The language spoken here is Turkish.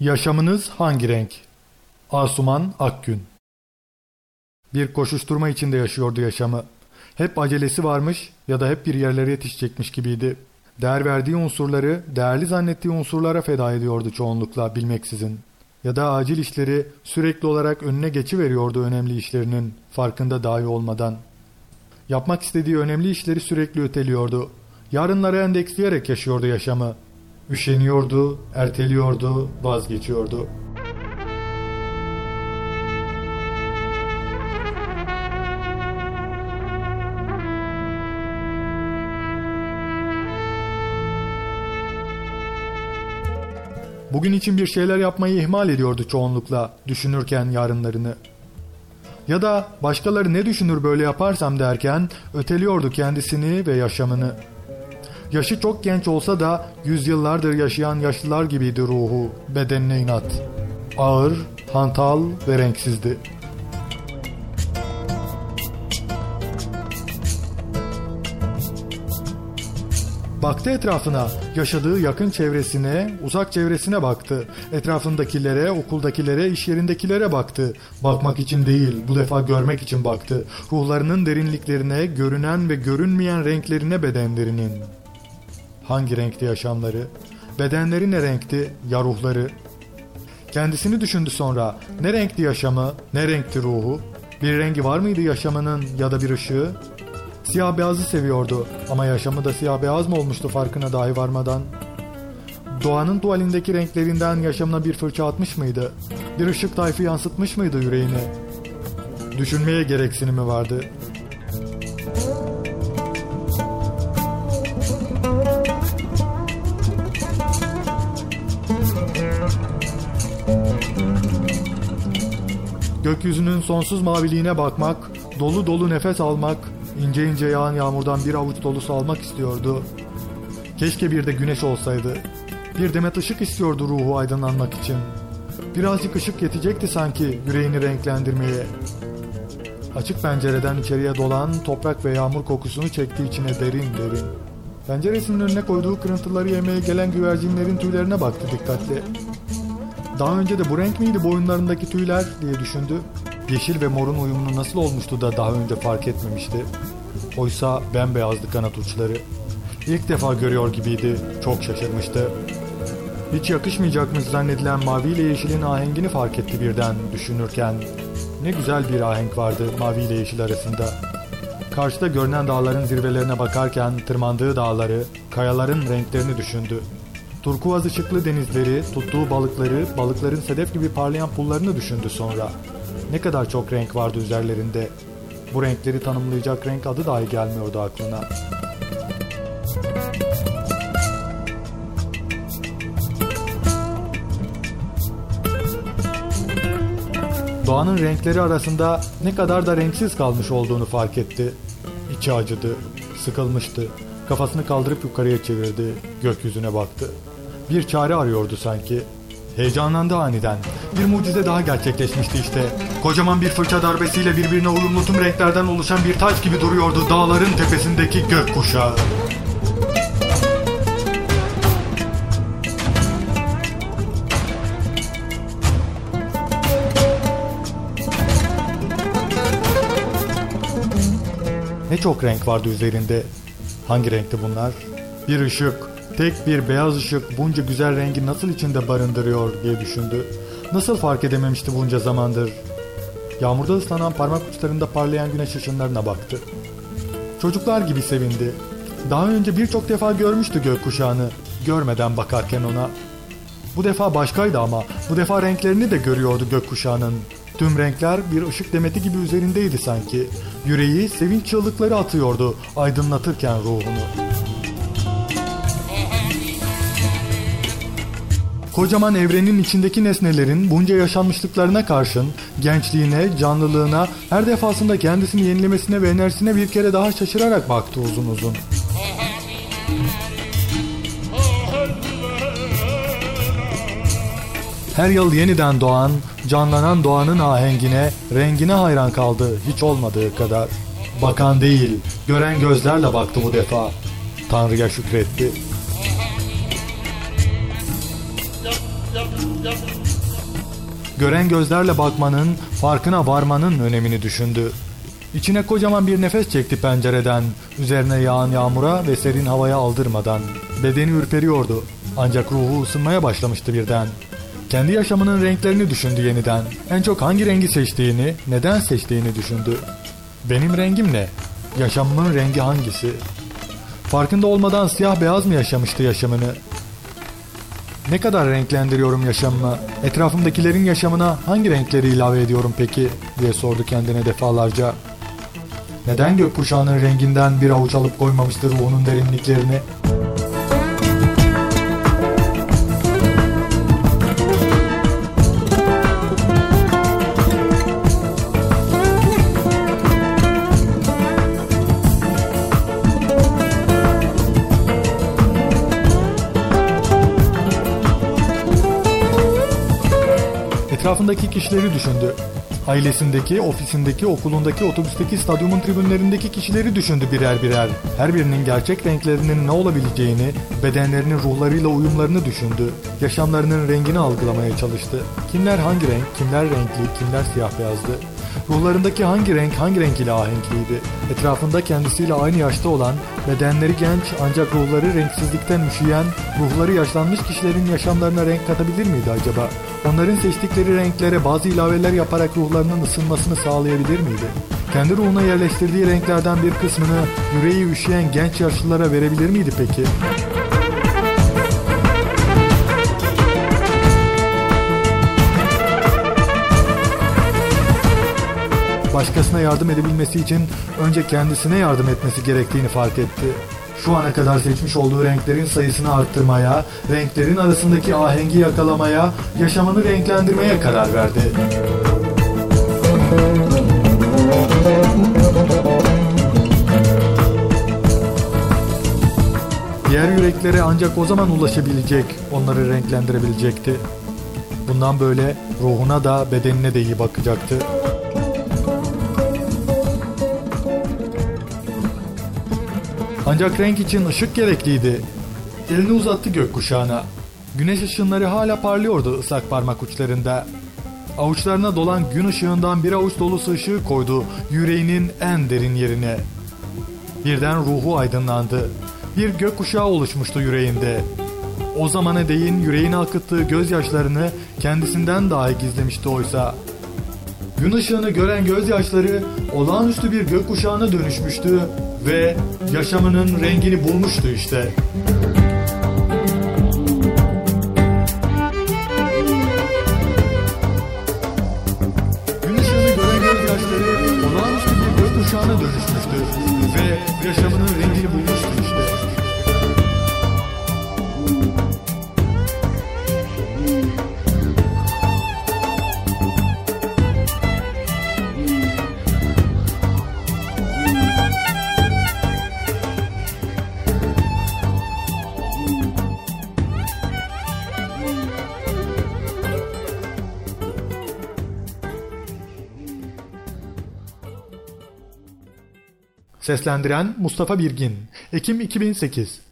Yaşamınız hangi renk? Asuman Akgün Bir koşuşturma içinde yaşıyordu yaşamı. Hep acelesi varmış ya da hep bir yerlere yetişecekmiş gibiydi. Değer verdiği unsurları, değerli zannettiği unsurlara feda ediyordu çoğunlukla bilmeksizin. Ya da acil işleri sürekli olarak önüne geçiveriyordu önemli işlerinin, farkında dahi olmadan. Yapmak istediği önemli işleri sürekli öteliyordu. Yarınları endeksleyerek yaşıyordu yaşamı. Üşeniyordu, erteliyordu, vazgeçiyordu. Bugün için bir şeyler yapmayı ihmal ediyordu çoğunlukla düşünürken yarınlarını. Ya da başkaları ne düşünür böyle yaparsam derken öteliyordu kendisini ve yaşamını. Yaşı çok genç olsa da yüzyıllardır yaşayan yaşlılar gibiydi ruhu, bedenine inat. Ağır, hantal ve renksizdi. Baktı etrafına, yaşadığı yakın çevresine, uzak çevresine baktı. Etrafındakilere, okuldakilere, iş yerindekilere baktı. Bakmak için değil, bu defa görmek için baktı. Ruhlarının derinliklerine, görünen ve görünmeyen renklerine bedenlerinin. Hangi renkti yaşamları? Bedenleri ne renkti, ya ruhları? Kendisini düşündü sonra. Ne renkti yaşamı, ne renkti ruhu? Bir rengi var mıydı yaşamının ya da bir ışığı? Siyah beyazı seviyordu ama yaşamı da siyah beyaz mı olmuştu farkına dahi varmadan? Doğanın tuvalindeki renklerinden yaşamına bir fırça atmış mıydı? Bir ışık tayfı yansıtmış mıydı yüreğine? Düşünmeye gereksinimi vardı. Gökyüzünün sonsuz maviliğine bakmak, dolu dolu nefes almak, ince ince yağan yağmurdan bir avuç dolusu almak istiyordu. Keşke bir de güneş olsaydı. Bir demet ışık istiyordu ruhu aydınlanmak için. Birazcık ışık yetecekti sanki yüreğini renklendirmeye. Açık pencereden içeriye dolan toprak ve yağmur kokusunu çekti içine derin derin. Penceresinin önüne koyduğu kırıntıları yemeye gelen güvercinlerin tüylerine baktı dikkatli. Daha önce de bu renk miydi boyunlarındaki tüyler diye düşündü. Yeşil ve morun uyumunu nasıl olmuştu da daha önce fark etmemişti. Oysa bembeyazdı kanat uçları. İlk defa görüyor gibiydi. Çok şaşırmıştı. Hiç yakışmayacakmış zannedilen mavi ile yeşilin ahengini fark etti birden düşünürken. Ne güzel bir ahenk vardı mavi ile yeşil arasında. Karşıda görünen dağların zirvelerine bakarken tırmandığı dağları, kayaların renklerini düşündü. Turkuaz ışıklı denizleri, tuttuğu balıkları, balıkların sedef gibi parlayan pullarını düşündü sonra. Ne kadar çok renk vardı üzerlerinde. Bu renkleri tanımlayacak renk adı dahi gelmiyordu aklına. Doğanın renkleri arasında ne kadar da renksiz kalmış olduğunu fark etti. İçi acıdı, sıkılmıştı. Kafasını kaldırıp yukarıya çevirdi, gökyüzüne baktı. Bir çare arıyordu sanki. Heyecanlandı aniden. Bir mucize daha gerçekleşmişti işte. Kocaman bir fırça darbesiyle birbirine uyumlu tüm renklerden oluşan bir taç gibi duruyordu dağların tepesindeki gökkuşağı. Ne çok renk vardı üzerinde. Hangi renkti bunlar? Bir ışık, Tek bir beyaz ışık bunca güzel rengi nasıl içinde barındırıyor diye düşündü. Nasıl fark edememişti bunca zamandır? Yağmurda ıslanan parmak uçlarında parlayan güneş ışınlarına baktı. Çocuklar gibi sevindi. Daha önce birçok defa görmüştü gökkuşağını. Görmeden bakarken ona. Bu defa başkaydı ama bu defa renklerini de görüyordu gökkuşağının. Tüm renkler bir ışık demeti gibi üzerindeydi sanki. Yüreği sevinç çığlıkları atıyordu aydınlatırken ruhunu. Kocaman evrenin içindeki nesnelerin bunca yaşanmışlıklarına karşın gençliğine, canlılığına, her defasında kendisini yenilemesine ve enerjisine bir kere daha şaşırarak baktı uzun uzun. Her yıl yeniden doğan, canlanan doğanın ahengine, rengine hayran kaldı hiç olmadığı kadar. Bakan değil, gören gözlerle baktı bu defa. Tanrı'ya şükretti. Gören gözlerle bakmanın, farkına varmanın önemini düşündü. İçine kocaman bir nefes çekti pencereden, üzerine yağan yağmura ve serin havaya aldırmadan. Bedeni ürperiyordu, ancak ruhu ısınmaya başlamıştı birden. Kendi yaşamının renklerini düşündü yeniden. En çok hangi rengi seçtiğini, neden seçtiğini düşündü. Benim rengim ne? Yaşamımın rengi hangisi? Farkında olmadan siyah beyaz mı yaşamıştı yaşamını? Ne kadar renklendiriyorum yaşamımı? Etrafımdakilerin yaşamına hangi renkleri ilave ediyorum peki? diye sordu kendine defalarca. Neden gökkuşağının renginden bir avuç alıp koymamıştır ruhunun derinliklerini? Etrafındaki kişileri düşündü. Ailesindeki, ofisindeki, okulundaki, otobüsteki, stadyumun tribünlerindeki kişileri düşündü birer birer. Her birinin gerçek renklerinin ne olabileceğini, bedenlerinin ruhlarıyla uyumlarını düşündü. Yaşamlarının rengini algılamaya çalıştı. Kimler hangi renk, kimler renkli, kimler siyah beyazdı. Ruhlarındaki hangi renk hangi renk ile ahenkliydi? Etrafında kendisiyle aynı yaşta olan, bedenleri genç ancak ruhları renksizlikten üşüyen, ruhları yaşlanmış kişilerin yaşamlarına renk katabilir miydi acaba? Onların seçtikleri renklere bazı ilaveler yaparak ruhlarının ısınmasını sağlayabilir miydi? Kendi ruhuna yerleştirdiği renklerden bir kısmını yüreği üşüyen genç yaşlılara verebilir miydi peki? Başkasına yardım edebilmesi için önce kendisine yardım etmesi gerektiğini fark etti. Şu ana kadar seçmiş olduğu renklerin sayısını arttırmaya, renklerin arasındaki ahengi yakalamaya, yaşamını renklendirmeye karar verdi. Diğer yüreklere ancak o zaman ulaşabilecek, onları renklendirebilecekti. Bundan böyle ruhuna da bedenine de iyi bakacaktı. Ancak renk için ışık gerekliydi. Elini uzattı gökkuşağına. Güneş ışınları hala parlıyordu ıslak parmak uçlarında. Avuçlarına dolan gün ışığından bir avuç dolusu ışığı koydu yüreğinin en derin yerine. Birden ruhu aydınlandı. Bir gökkuşağı oluşmuştu yüreğinde. O zamana değin yüreğine akıttığı gözyaşlarını kendisinden dahi gizlemişti oysa. Gün ışığını gören gözyaşları olağanüstü bir gökkuşağına dönüşmüştü ve yaşamının rengini bulmuştu işte. Gün ışığını gören gözyaşları olağanüstü bir gökkuşağına dönüşmüştü ve yaşamının Seslendiren Mustafa Birgin. Ekim 2008